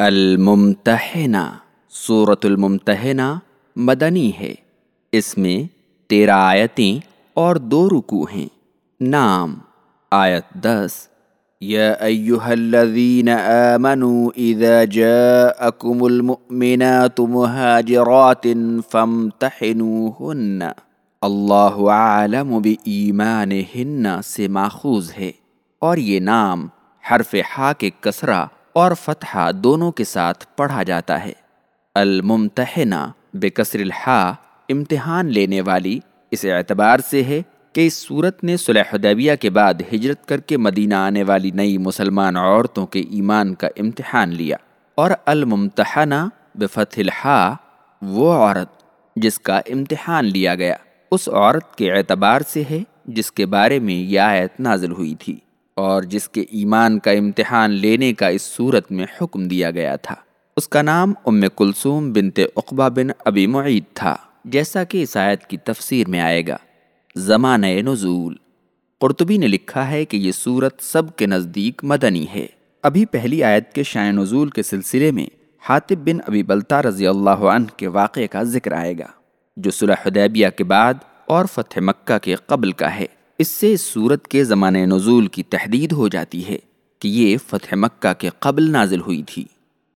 الممتحنہ صورت الممتحنہ مدنی ہے۔ اس میں تیرہ آیتیں اور دو رکو ہیں۔ نام آیت دس۔ یا ایوہ الذین آمنوا اذا جاءکم المؤمنات مہاجرات فامتحنوہن۔ اللہ عالم بی سے ماخوذ ہے۔ اور یہ نام حرف حا کے کسرہ اور فتحہ دونوں کے ساتھ پڑھا جاتا ہے۔ الممتحنہ بکسر الحا امتحان لینے والی اس اعتبار سے ہے کہ اس صورت نے صلح حدیبیہ کے بعد ہجرت کر کے مدینہ آنے والی نئی مسلمان عورتوں کے ایمان کا امتحان لیا۔ اور الممتحنہ بفتح الحا وہ عورت جس کا امتحان لیا گیا، اس عورت کے اعتبار سے ہے جس کے بارے میں یہ آیت نازل ہوئی تھی۔ اور جس کے ایمان کا امتحان لینے کا اس صورت میں حکم دیا گیا تھا۔ اس کا نام ام کلثوم بنت اقبا بن ابی معید تھا، جیسا کہ اس آیت کی تفسیر میں آئے گا۔ زمانہ نزول۔ قرطبی نے لکھا ہے کہ یہ صورت سب کے نزدیک مدنی ہے۔ ابھی پہلی آیت کے شائع نزول کے سلسلے میں حاطب بن ابی بلتا رضی اللہ عنہ کے واقعے کا ذکر آئے گا، جو صلح حدیبیہ کے بعد اور فتح مکہ کے قبل کا ہے۔ اس سے سورت صورت کے زمانۂ نزول کی تحدید ہو جاتی ہے کہ یہ فتح مکہ کے قبل نازل ہوئی تھی۔